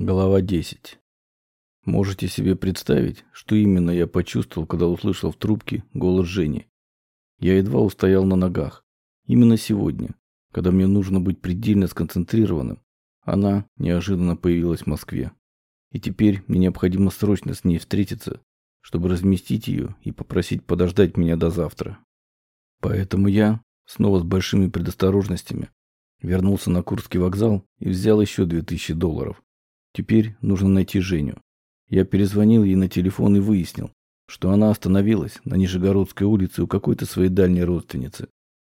Глава 10. Можете себе представить, что именно я почувствовал, когда услышал в трубке голос Жени. Я едва устоял на ногах. Именно сегодня, когда мне нужно быть предельно сконцентрированным, она неожиданно появилась в Москве. И теперь мне необходимо срочно с ней встретиться, чтобы разместить ее и попросить подождать меня до завтра. Поэтому я, снова с большими предосторожностями, вернулся на Курский вокзал и взял еще 2000 долларов Теперь нужно найти Женю. Я перезвонил ей на телефон и выяснил, что она остановилась на Нижегородской улице у какой-то своей дальней родственницы.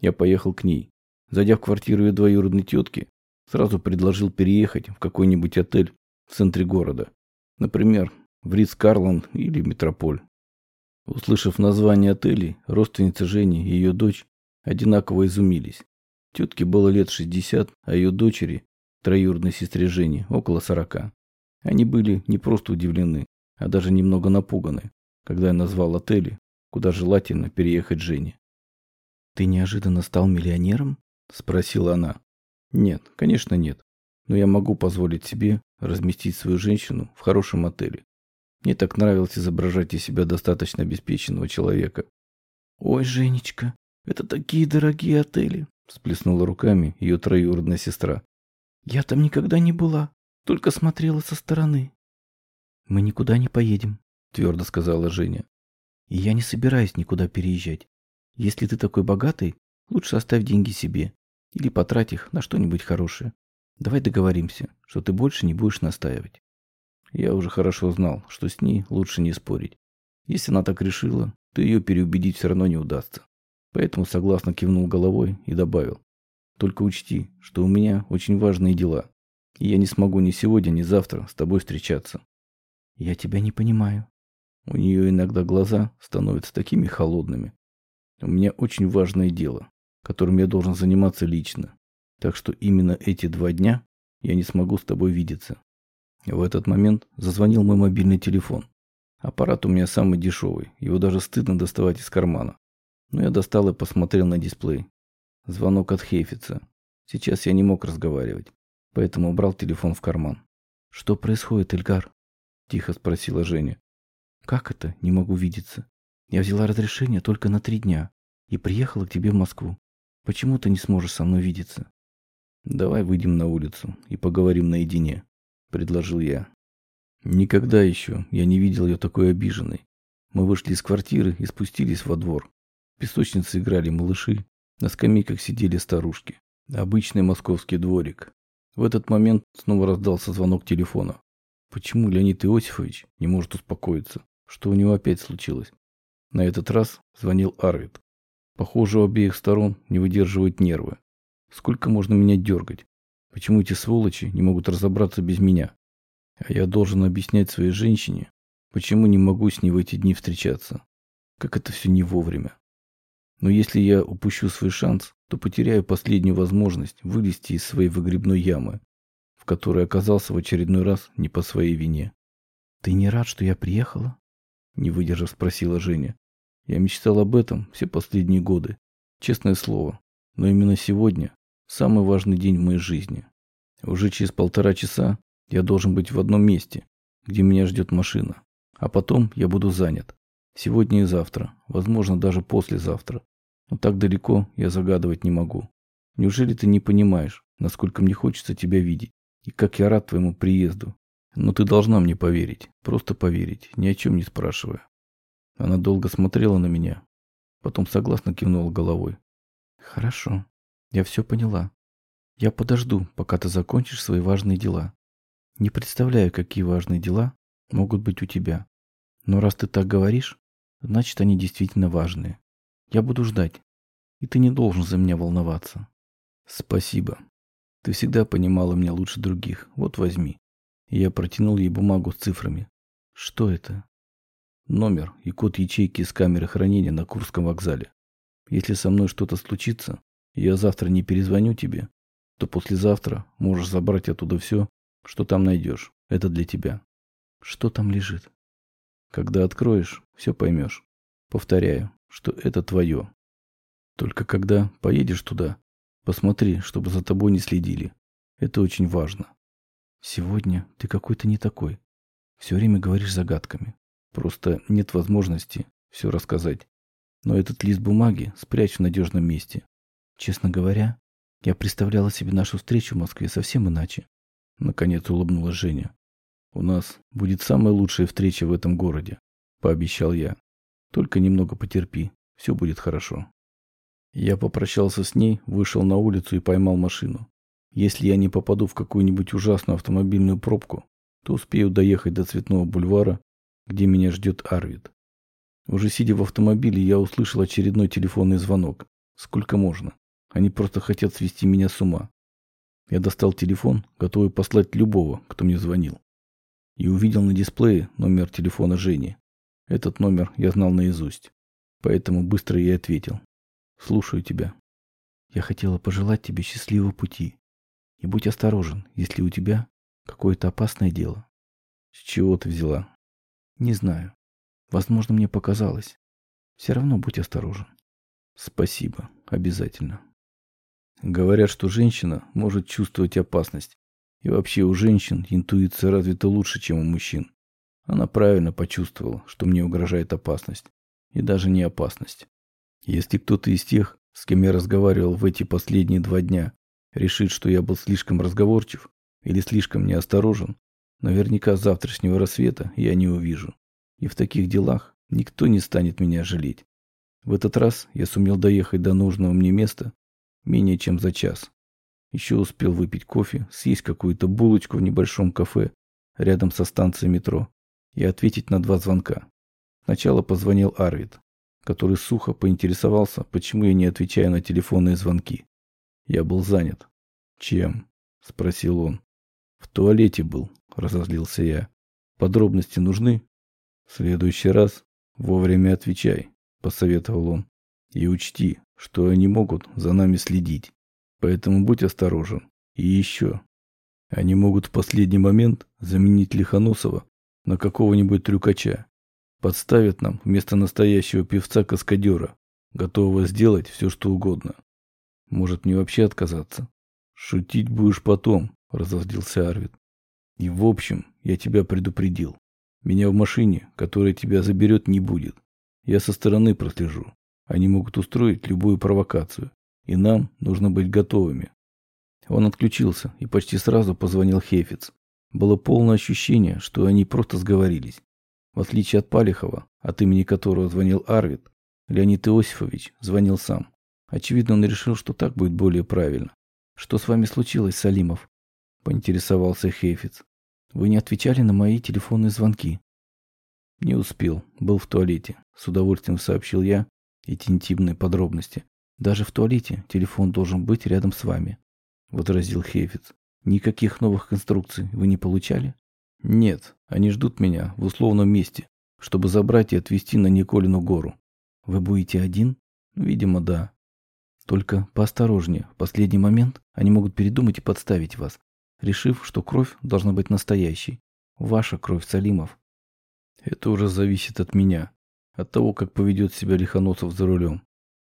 Я поехал к ней. Зайдя в квартиру ее двоюродной тетки, сразу предложил переехать в какой-нибудь отель в центре города. Например, в Ридс Карланд или Метрополь. Услышав название отелей, родственница Жени и ее дочь одинаково изумились. Тетке было лет 60, а ее дочери троюродной сестре Жени, около сорока. Они были не просто удивлены, а даже немного напуганы, когда я назвал отели, куда желательно переехать Жене. «Ты неожиданно стал миллионером?» – спросила она. «Нет, конечно нет. Но я могу позволить себе разместить свою женщину в хорошем отеле. Мне так нравилось изображать из себя достаточно обеспеченного человека». «Ой, Женечка, это такие дорогие отели!» – всплеснула руками ее троюродная сестра. Я там никогда не была, только смотрела со стороны. Мы никуда не поедем, твердо сказала Женя. И я не собираюсь никуда переезжать. Если ты такой богатый, лучше оставь деньги себе или потрать их на что-нибудь хорошее. Давай договоримся, что ты больше не будешь настаивать. Я уже хорошо знал, что с ней лучше не спорить. Если она так решила, то ее переубедить все равно не удастся. Поэтому согласно кивнул головой и добавил. Только учти, что у меня очень важные дела, и я не смогу ни сегодня, ни завтра с тобой встречаться. Я тебя не понимаю. У нее иногда глаза становятся такими холодными. У меня очень важное дело, которым я должен заниматься лично. Так что именно эти два дня я не смогу с тобой видеться. В этот момент зазвонил мой мобильный телефон. Аппарат у меня самый дешевый, его даже стыдно доставать из кармана. Но я достал и посмотрел на дисплей. Звонок от Хейфица. Сейчас я не мог разговаривать, поэтому убрал телефон в карман. «Что происходит, Эльгар?» – тихо спросила Женя. «Как это? Не могу видеться. Я взяла разрешение только на три дня и приехала к тебе в Москву. Почему ты не сможешь со мной видеться?» «Давай выйдем на улицу и поговорим наедине», – предложил я. Никогда еще я не видел ее такой обиженной. Мы вышли из квартиры и спустились во двор. В песочнице играли малыши, на скамейках сидели старушки. Обычный московский дворик. В этот момент снова раздался звонок телефона. Почему Леонид Иосифович не может успокоиться? Что у него опять случилось? На этот раз звонил Арвид. Похоже, у обеих сторон не выдерживают нервы. Сколько можно меня дергать? Почему эти сволочи не могут разобраться без меня? А я должен объяснять своей женщине, почему не могу с ней в эти дни встречаться. Как это все не вовремя. Но если я упущу свой шанс, то потеряю последнюю возможность вылезти из своей выгребной ямы, в которой оказался в очередной раз не по своей вине. «Ты не рад, что я приехала?» Не выдержав, спросила Женя. Я мечтал об этом все последние годы. Честное слово. Но именно сегодня самый важный день в моей жизни. Уже через полтора часа я должен быть в одном месте, где меня ждет машина. А потом я буду занят. Сегодня и завтра. Возможно, даже послезавтра. Но так далеко я загадывать не могу. Неужели ты не понимаешь, насколько мне хочется тебя видеть? И как я рад твоему приезду. Но ты должна мне поверить. Просто поверить, ни о чем не спрашивая. Она долго смотрела на меня. Потом согласно кивнула головой. Хорошо. Я все поняла. Я подожду, пока ты закончишь свои важные дела. Не представляю, какие важные дела могут быть у тебя. Но раз ты так говоришь, значит они действительно важные. Я буду ждать. И ты не должен за меня волноваться. Спасибо. Ты всегда понимала меня лучше других. Вот возьми. я протянул ей бумагу с цифрами. Что это? Номер и код ячейки из камеры хранения на Курском вокзале. Если со мной что-то случится, и я завтра не перезвоню тебе, то послезавтра можешь забрать оттуда все, что там найдешь. Это для тебя. Что там лежит? Когда откроешь, все поймешь. Повторяю, что это твое. Только когда поедешь туда, посмотри, чтобы за тобой не следили. Это очень важно. Сегодня ты какой-то не такой. Все время говоришь загадками. Просто нет возможности все рассказать. Но этот лист бумаги спрячь в надежном месте. Честно говоря, я представляла себе нашу встречу в Москве совсем иначе. Наконец улыбнулась Женя. У нас будет самая лучшая встреча в этом городе, пообещал я. Только немного потерпи, все будет хорошо. Я попрощался с ней, вышел на улицу и поймал машину. Если я не попаду в какую-нибудь ужасную автомобильную пробку, то успею доехать до Цветного бульвара, где меня ждет Арвид. Уже сидя в автомобиле, я услышал очередной телефонный звонок. Сколько можно? Они просто хотят свести меня с ума. Я достал телефон, готовый послать любого, кто мне звонил. И увидел на дисплее номер телефона Жени. Этот номер я знал наизусть. Поэтому быстро я ответил. Слушаю тебя. Я хотела пожелать тебе счастливого пути. И будь осторожен, если у тебя какое-то опасное дело. С чего ты взяла? Не знаю. Возможно, мне показалось. Все равно будь осторожен. Спасибо. Обязательно. Говорят, что женщина может чувствовать опасность. И вообще у женщин интуиция развита лучше, чем у мужчин. Она правильно почувствовала, что мне угрожает опасность. И даже не опасность. Если кто-то из тех, с кем я разговаривал в эти последние два дня, решит, что я был слишком разговорчив или слишком неосторожен, наверняка завтрашнего рассвета я не увижу. И в таких делах никто не станет меня жалеть. В этот раз я сумел доехать до нужного мне места менее чем за час. Еще успел выпить кофе, съесть какую-то булочку в небольшом кафе рядом со станцией метро и ответить на два звонка. Сначала позвонил Арвид, который сухо поинтересовался, почему я не отвечаю на телефонные звонки. Я был занят. «Чем?» – спросил он. «В туалете был», – разозлился я. «Подробности нужны?» «В следующий раз вовремя отвечай», – посоветовал он. «И учти, что они могут за нами следить. Поэтому будь осторожен. И еще. Они могут в последний момент заменить Лихоносова на какого-нибудь трюкача. Подставят нам вместо настоящего певца-каскадера, готового сделать все, что угодно. Может, мне вообще отказаться? Шутить будешь потом, разозлился Арвид. И в общем, я тебя предупредил. Меня в машине, которая тебя заберет, не будет. Я со стороны прослежу. Они могут устроить любую провокацию, и нам нужно быть готовыми. Он отключился и почти сразу позвонил Хефиц. Было полное ощущение, что они просто сговорились. В отличие от Палихова, от имени которого звонил Арвид, Леонид Иосифович звонил сам. Очевидно, он решил, что так будет более правильно. «Что с вами случилось, Салимов?» – поинтересовался Хейфиц. «Вы не отвечали на мои телефонные звонки». «Не успел. Был в туалете», – с удовольствием сообщил я, эти интимные подробности. Даже в туалете телефон должен быть рядом с вами, возразил Хейфиц. Никаких новых инструкций вы не получали? Нет, они ждут меня в условном месте, чтобы забрать и отвезти на Николину гору. Вы будете один? Видимо, да. Только поосторожнее. В последний момент они могут передумать и подставить вас, решив, что кровь должна быть настоящей. Ваша кровь, Салимов. Это уже зависит от меня. От того, как поведет себя Лихоносов за рулем.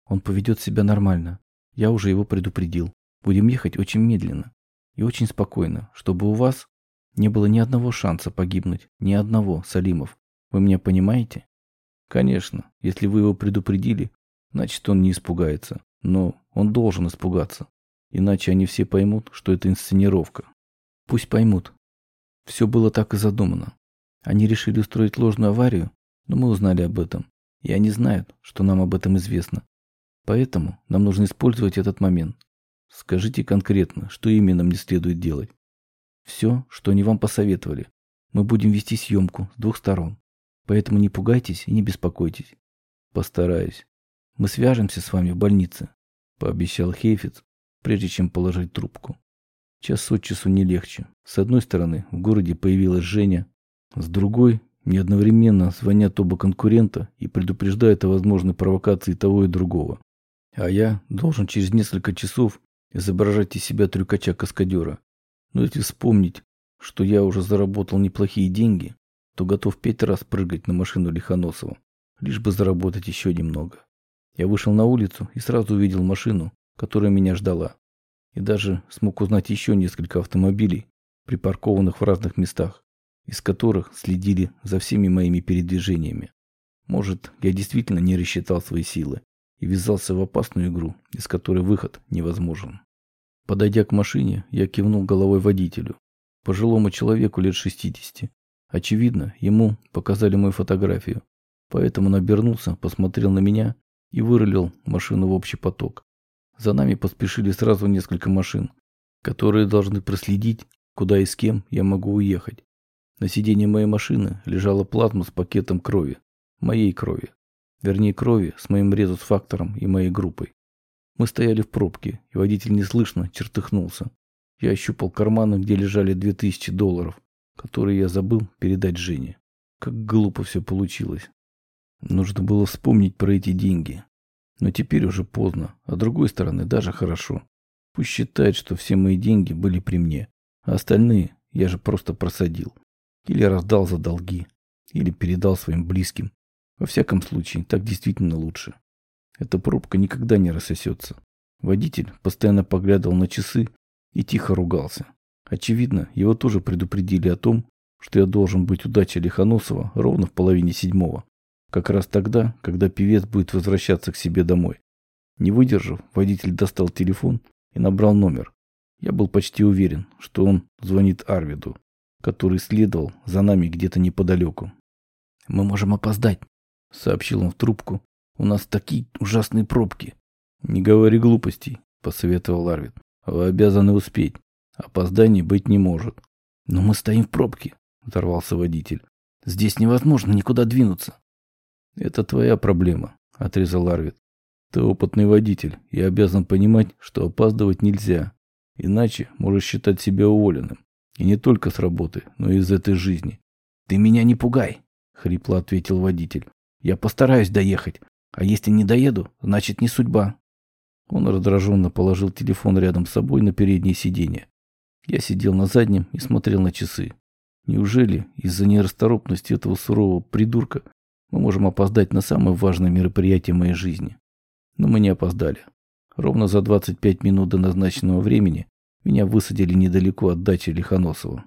Он поведет себя нормально. Я уже его предупредил. Будем ехать очень медленно и очень спокойно, чтобы у вас не было ни одного шанса погибнуть. Ни одного, Салимов. Вы меня понимаете? Конечно, если вы его предупредили, значит он не испугается. Но он должен испугаться. Иначе они все поймут, что это инсценировка. Пусть поймут. Все было так и задумано. Они решили устроить ложную аварию, но мы узнали об этом, и они знают, что нам об этом известно. Поэтому нам нужно использовать этот момент. Скажите конкретно, что именно мне следует делать. Все, что они вам посоветовали. Мы будем вести съемку с двух сторон. Поэтому не пугайтесь и не беспокойтесь. Постараюсь. Мы свяжемся с вами в больнице, пообещал Хейфиц, прежде чем положить трубку. Час от часу не легче. С одной стороны, в городе появилась Женя, с другой мне одновременно звонят оба конкурента и предупреждают о возможной провокации того и другого. А я должен через несколько часов изображать из себя трюкача-каскадера. Но если вспомнить, что я уже заработал неплохие деньги, то готов пять раз прыгать на машину Лихоносова, лишь бы заработать еще немного. Я вышел на улицу и сразу увидел машину, которая меня ждала. И даже смог узнать еще несколько автомобилей, припаркованных в разных местах, из которых следили за всеми моими передвижениями. Может, я действительно не рассчитал свои силы и ввязался в опасную игру, из которой выход невозможен. Подойдя к машине, я кивнул головой водителю, пожилому человеку лет 60. Очевидно, ему показали мою фотографию, поэтому он обернулся, посмотрел на меня и вырулил машину в общий поток. За нами поспешили сразу несколько машин, которые должны проследить, куда и с кем я могу уехать. На сиденье моей машины лежала плазма с пакетом крови, моей крови. Вернее, крови с моим резус-фактором и моей группой. Мы стояли в пробке, и водитель неслышно чертыхнулся. Я ощупал карманы, где лежали две тысячи долларов, которые я забыл передать Жене. Как глупо все получилось. Нужно было вспомнить про эти деньги. Но теперь уже поздно, а с другой стороны даже хорошо. Пусть считает, что все мои деньги были при мне, а остальные я же просто просадил. Или раздал за долги, или передал своим близким. Во всяком случае, так действительно лучше. Эта пробка никогда не рассосется. Водитель постоянно поглядывал на часы и тихо ругался. Очевидно, его тоже предупредили о том, что я должен быть у дачи Лихоносова ровно в половине седьмого. Как раз тогда, когда певец будет возвращаться к себе домой. Не выдержав, водитель достал телефон и набрал номер. Я был почти уверен, что он звонит Арвиду, который следовал за нами где-то неподалеку. «Мы можем опоздать», — сообщил он в трубку. «У нас такие ужасные пробки». «Не говори глупостей», — посоветовал Арвид. «Вы обязаны успеть. Опозданий быть не может». «Но мы стоим в пробке», — взорвался водитель. «Здесь невозможно никуда двинуться». «Это твоя проблема», — отрезал Арвид. «Ты опытный водитель и обязан понимать, что опаздывать нельзя. Иначе можешь считать себя уволенным. И не только с работы, но и из этой жизни». «Ты меня не пугай», — хрипло ответил водитель. «Я постараюсь доехать. А если не доеду, значит не судьба». Он раздраженно положил телефон рядом с собой на переднее сиденье. Я сидел на заднем и смотрел на часы. Неужели из-за нерасторопности этого сурового придурка мы можем опоздать на самое важное мероприятие моей жизни? Но мы не опоздали. Ровно за 25 минут до назначенного времени меня высадили недалеко от дачи Лихоносова.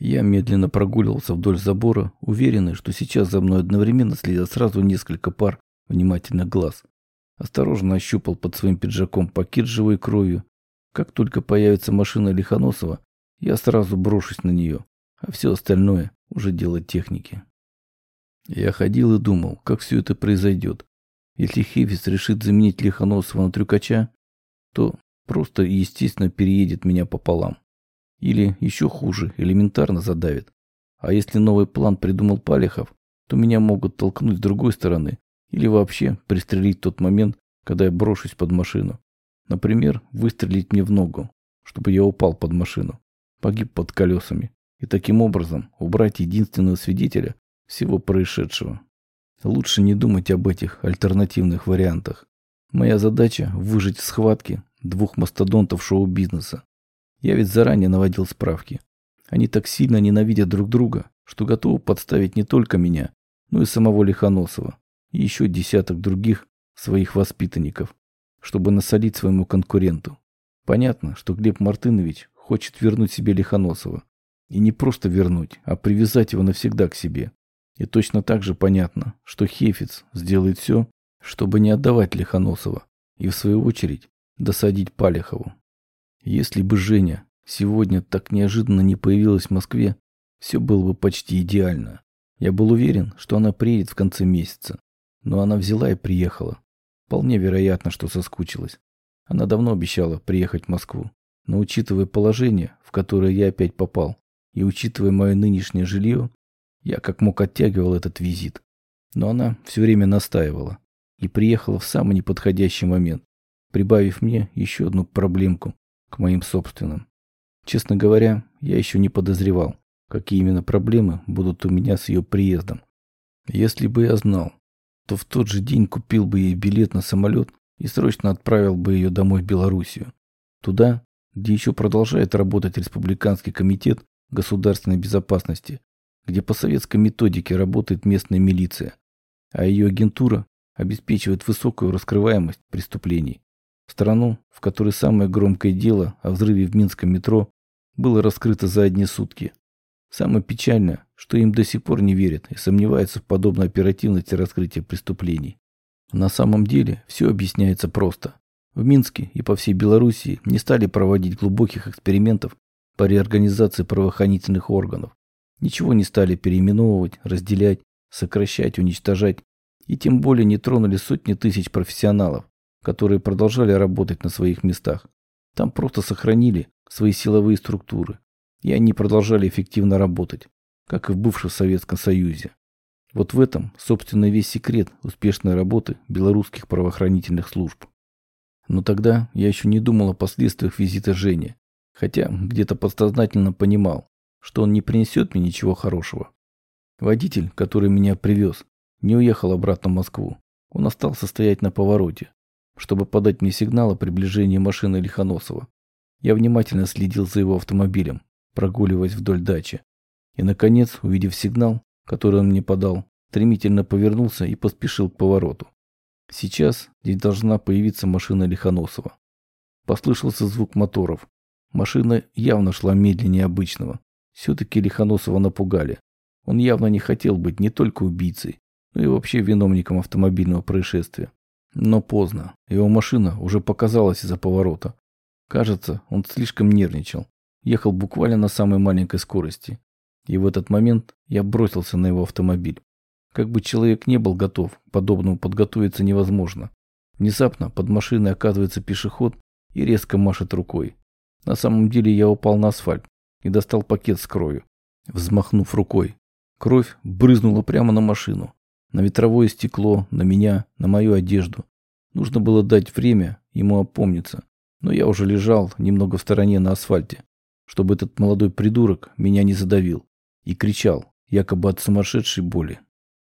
Я медленно прогуливался вдоль забора, уверенный, что сейчас за мной одновременно следят сразу несколько пар внимательных глаз. Осторожно ощупал под своим пиджаком пакет живой кровью. Как только появится машина Лихоносова, я сразу брошусь на нее, а все остальное уже дело техники. Я ходил и думал, как все это произойдет. Если Хевис решит заменить Лихоносова на трюкача, то просто естественно переедет меня пополам. Или еще хуже, элементарно задавит. А если новый план придумал Палихов, то меня могут толкнуть с другой стороны или вообще пристрелить в тот момент, когда я брошусь под машину. Например, выстрелить мне в ногу, чтобы я упал под машину, погиб под колесами, и таким образом убрать единственного свидетеля всего происшедшего. Лучше не думать об этих альтернативных вариантах. Моя задача – выжить в схватке двух мастодонтов шоу-бизнеса. Я ведь заранее наводил справки. Они так сильно ненавидят друг друга, что готовы подставить не только меня, но и самого Лихоносова и еще десяток других своих воспитанников, чтобы насолить своему конкуренту. Понятно, что Глеб Мартынович хочет вернуть себе Лихоносова. И не просто вернуть, а привязать его навсегда к себе. И точно так же понятно, что Хефиц сделает все, чтобы не отдавать Лихоносова и, в свою очередь, досадить Палихову. Если бы Женя сегодня так неожиданно не появилась в Москве, все было бы почти идеально. Я был уверен, что она приедет в конце месяца. Но она взяла и приехала. Вполне вероятно, что соскучилась. Она давно обещала приехать в Москву. Но учитывая положение, в которое я опять попал, и учитывая мое нынешнее жилье, я как мог оттягивал этот визит. Но она все время настаивала и приехала в самый неподходящий момент, прибавив мне еще одну проблемку к моим собственным. Честно говоря, я еще не подозревал, какие именно проблемы будут у меня с ее приездом. Если бы я знал, то в тот же день купил бы ей билет на самолет и срочно отправил бы ее домой в Белоруссию. Туда, где еще продолжает работать Республиканский комитет государственной безопасности, где по советской методике работает местная милиция, а ее агентура обеспечивает высокую раскрываемость преступлений. Страну, в которой самое громкое дело о взрыве в Минском метро было раскрыто за одни сутки. Самое печальное, что им до сих пор не верят и сомневаются в подобной оперативности раскрытия преступлений. На самом деле все объясняется просто. В Минске и по всей Белоруссии не стали проводить глубоких экспериментов по реорганизации правоохранительных органов. Ничего не стали переименовывать, разделять, сокращать, уничтожать. И тем более не тронули сотни тысяч профессионалов, которые продолжали работать на своих местах. Там просто сохранили свои силовые структуры. И они продолжали эффективно работать, как и в бывшем Советском Союзе. Вот в этом, собственно, весь секрет успешной работы белорусских правоохранительных служб. Но тогда я еще не думал о последствиях визита Жени, хотя где-то подсознательно понимал, что он не принесет мне ничего хорошего. Водитель, который меня привез, не уехал обратно в Москву. Он остался стоять на повороте, чтобы подать мне сигнал о приближении машины Лихоносова. Я внимательно следил за его автомобилем, прогуливаясь вдоль дачи. И, наконец, увидев сигнал, который он мне подал, стремительно повернулся и поспешил к повороту. Сейчас здесь должна появиться машина Лихоносова. Послышался звук моторов. Машина явно шла медленнее обычного. Все-таки Лихоносова напугали. Он явно не хотел быть не только убийцей, но и вообще виновником автомобильного происшествия. Но поздно. Его машина уже показалась из-за поворота. Кажется, он слишком нервничал. Ехал буквально на самой маленькой скорости. И в этот момент я бросился на его автомобиль. Как бы человек не был готов, подобному подготовиться невозможно. Внезапно под машиной оказывается пешеход и резко машет рукой. На самом деле я упал на асфальт и достал пакет с кровью, взмахнув рукой. Кровь брызнула прямо на машину, на ветровое стекло, на меня, на мою одежду. Нужно было дать время ему опомниться, но я уже лежал немного в стороне на асфальте, чтобы этот молодой придурок меня не задавил, и кричал, якобы от сумасшедшей боли.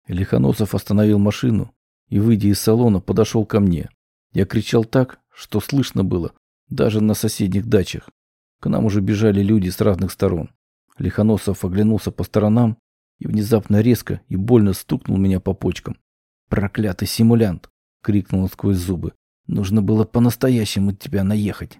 Лихоносов остановил машину и, выйдя из салона, подошел ко мне. Я кричал так, что слышно было даже на соседних дачах. К нам уже бежали люди с разных сторон. Лихоносов оглянулся по сторонам и внезапно резко и больно стукнул меня по почкам. «Проклятый симулянт!» — крикнул он сквозь зубы. «Нужно было по-настоящему тебя наехать!»